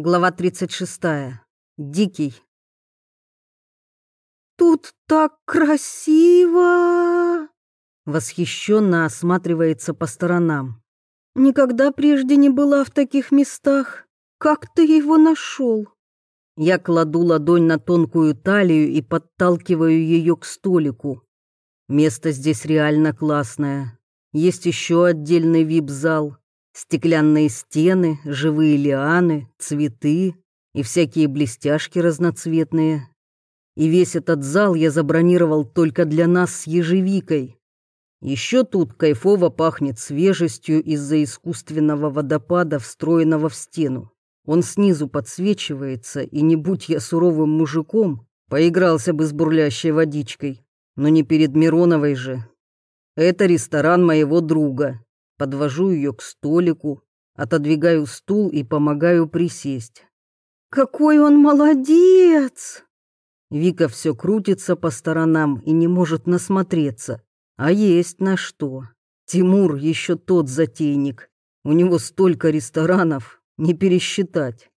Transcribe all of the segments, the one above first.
Глава 36. Дикий. «Тут так красиво!» Восхищенно осматривается по сторонам. «Никогда прежде не была в таких местах. Как ты его нашел?» Я кладу ладонь на тонкую талию и подталкиваю ее к столику. Место здесь реально классное. Есть еще отдельный вип-зал. Стеклянные стены, живые лианы, цветы и всякие блестяшки разноцветные. И весь этот зал я забронировал только для нас с ежевикой. Еще тут кайфово пахнет свежестью из-за искусственного водопада, встроенного в стену. Он снизу подсвечивается, и не будь я суровым мужиком, поигрался бы с бурлящей водичкой. Но не перед Мироновой же. Это ресторан моего друга, подвожу ее к столику, отодвигаю стул и помогаю присесть. «Какой он молодец!» Вика все крутится по сторонам и не может насмотреться. А есть на что. Тимур еще тот затейник. У него столько ресторанов, не пересчитать.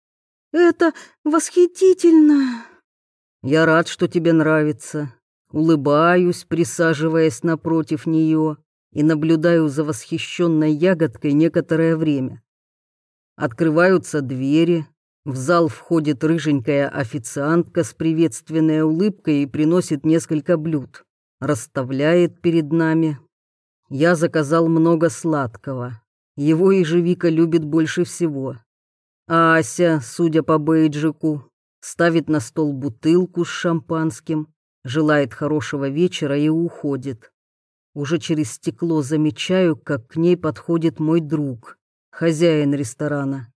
«Это восхитительно!» «Я рад, что тебе нравится». Улыбаюсь, присаживаясь напротив нее и наблюдаю за восхищенной ягодкой некоторое время. Открываются двери, в зал входит рыженькая официантка с приветственной улыбкой и приносит несколько блюд. Расставляет перед нами. Я заказал много сладкого. Его ежевика любит больше всего. А Ася, судя по бейджику, ставит на стол бутылку с шампанским, желает хорошего вечера и уходит. Уже через стекло замечаю, как к ней подходит мой друг, хозяин ресторана.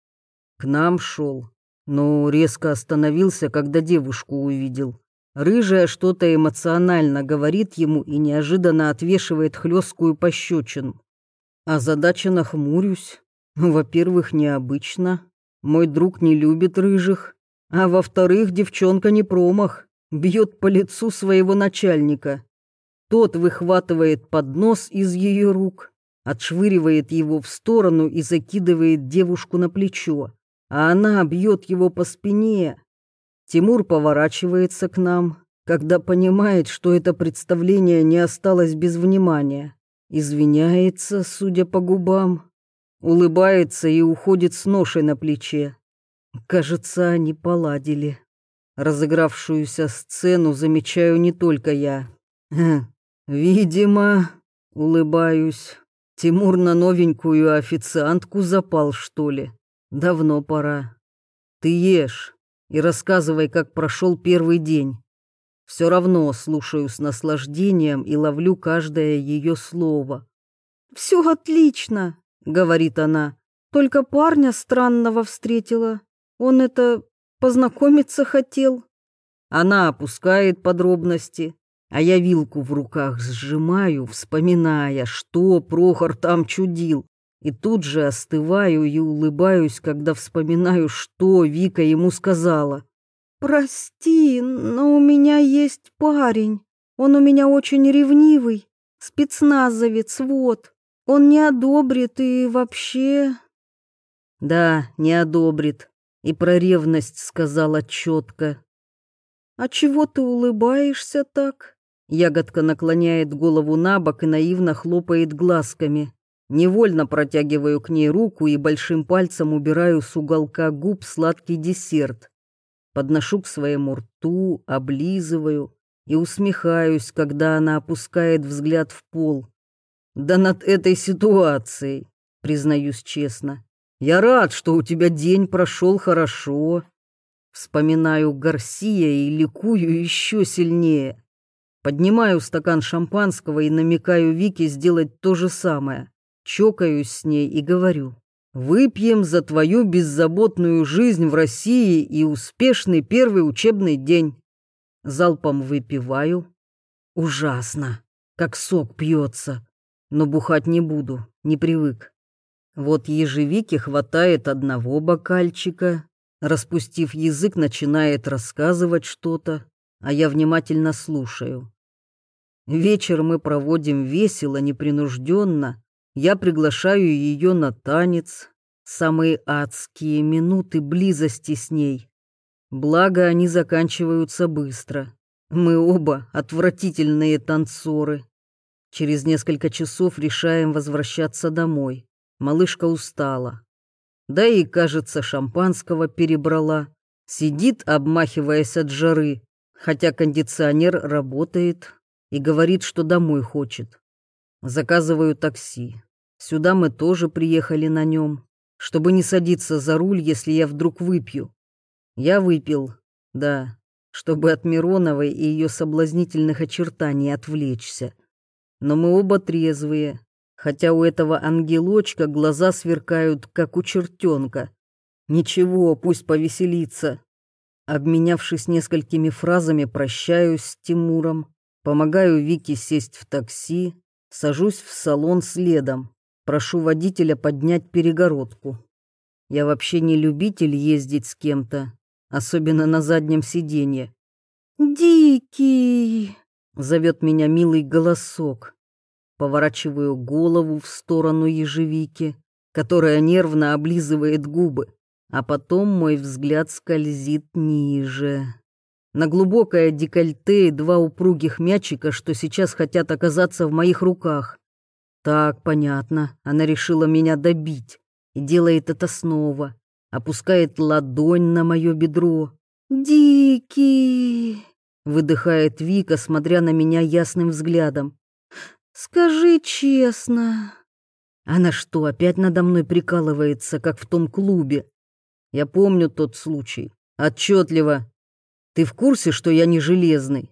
К нам шел, но резко остановился, когда девушку увидел. Рыжая что-то эмоционально говорит ему и неожиданно отвешивает хлесткую пощечину. А задача нахмурюсь. Во-первых, необычно. Мой друг не любит рыжих. А во-вторых, девчонка не промах. Бьет по лицу своего начальника. Тот выхватывает поднос из ее рук, отшвыривает его в сторону и закидывает девушку на плечо, а она бьет его по спине. Тимур поворачивается к нам, когда понимает, что это представление не осталось без внимания. Извиняется, судя по губам, улыбается и уходит с ношей на плече. Кажется, они поладили. Разыгравшуюся сцену замечаю не только я. «Видимо, — улыбаюсь, — Тимур на новенькую официантку запал, что ли? Давно пора. Ты ешь и рассказывай, как прошел первый день. Все равно слушаю с наслаждением и ловлю каждое ее слово. «Все отлично», — говорит она, — «только парня странного встретила. Он это познакомиться хотел». Она опускает подробности, а я вилку в руках сжимаю, вспоминая, что Прохор там чудил. И тут же остываю и улыбаюсь, когда вспоминаю, что Вика ему сказала. «Прости, но у меня есть парень. Он у меня очень ревнивый, спецназовец, вот. Он не одобрит и вообще...» «Да, не одобрит. И про ревность сказала четко». «А чего ты улыбаешься так?» Ягодка наклоняет голову на бок и наивно хлопает глазками. Невольно протягиваю к ней руку и большим пальцем убираю с уголка губ сладкий десерт. Подношу к своему рту, облизываю и усмехаюсь, когда она опускает взгляд в пол. Да над этой ситуацией, признаюсь честно. Я рад, что у тебя день прошел хорошо. Вспоминаю Гарсия и ликую еще сильнее. Поднимаю стакан шампанского и намекаю Вике сделать то же самое. Чокаюсь с ней и говорю. «Выпьем за твою беззаботную жизнь в России и успешный первый учебный день». Залпом выпиваю. Ужасно, как сок пьется. Но бухать не буду, не привык. Вот ежевике хватает одного бокальчика. Распустив язык, начинает рассказывать что-то, а я внимательно слушаю. Вечер мы проводим весело, непринужденно. Я приглашаю ее на танец. самые адские минуты близости с ней. Благо, они заканчиваются быстро. Мы оба отвратительные танцоры. Через несколько часов решаем возвращаться домой. Малышка устала. Да и, кажется, шампанского перебрала. Сидит, обмахиваясь от жары, хотя кондиционер работает и говорит, что домой хочет. Заказываю такси. Сюда мы тоже приехали на нем, чтобы не садиться за руль, если я вдруг выпью. Я выпил, да, чтобы от Мироновой и ее соблазнительных очертаний отвлечься. Но мы оба трезвые, хотя у этого ангелочка глаза сверкают, как у чертенка. Ничего, пусть повеселится. Обменявшись несколькими фразами, прощаюсь с Тимуром, помогаю Вике сесть в такси, сажусь в салон следом, прошу водителя поднять перегородку. Я вообще не любитель ездить с кем-то, особенно на заднем сиденье. «Дикий!» — зовет меня милый голосок. Поворачиваю голову в сторону ежевики, которая нервно облизывает губы, а потом мой взгляд скользит ниже. На глубокое декольте и два упругих мячика, что сейчас хотят оказаться в моих руках. Так, понятно, она решила меня добить и делает это снова опускает ладонь на мое бедро. «Дикий!» — выдыхает Вика, смотря на меня ясным взглядом. «Скажи честно». Она что, опять надо мной прикалывается, как в том клубе? Я помню тот случай. Отчетливо. Ты в курсе, что я не железный?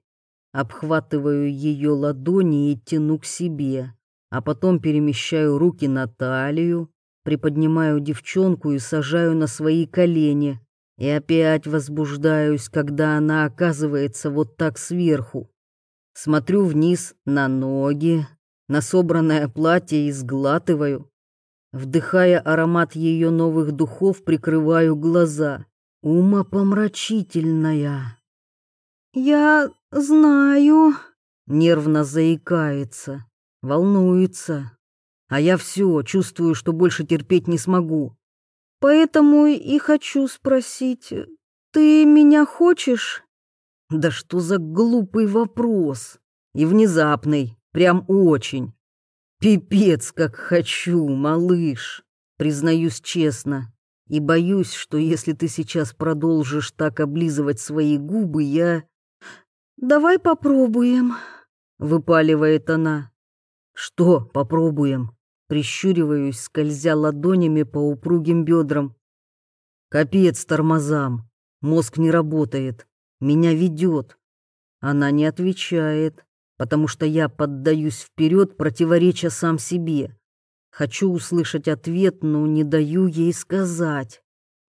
Обхватываю ее ладони и тяну к себе, а потом перемещаю руки на талию, приподнимаю девчонку и сажаю на свои колени. И опять возбуждаюсь, когда она оказывается вот так сверху. Смотрю вниз на ноги, на собранное платье и сглатываю. Вдыхая аромат ее новых духов, прикрываю глаза. Умопомрачительная. «Я знаю», — нервно заикается, волнуется. А я все, чувствую, что больше терпеть не смогу. Поэтому и хочу спросить, ты меня хочешь? Да что за глупый вопрос. И внезапный, прям очень. Пипец, как хочу, малыш. Признаюсь честно. И боюсь, что если ты сейчас продолжишь так облизывать свои губы, я... «Давай попробуем», — выпаливает она. «Что попробуем?» Прищуриваюсь, скользя ладонями по упругим бедрам. Капец тормозам. Мозг не работает. Меня ведет. Она не отвечает, потому что я поддаюсь вперед, противореча сам себе. Хочу услышать ответ, но не даю ей сказать.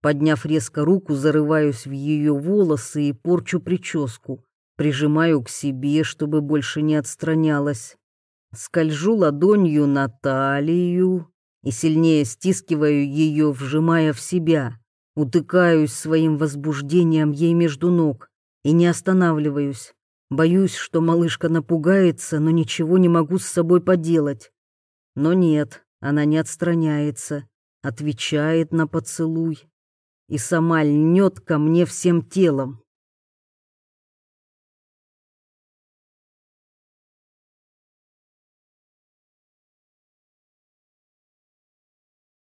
Подняв резко руку, зарываюсь в ее волосы и порчу прическу. Прижимаю к себе, чтобы больше не отстранялась. Скольжу ладонью на талию и сильнее стискиваю ее, вжимая в себя. Утыкаюсь своим возбуждением ей между ног и не останавливаюсь. Боюсь, что малышка напугается, но ничего не могу с собой поделать. Но нет, она не отстраняется, отвечает на поцелуй и сама льнет ко мне всем телом.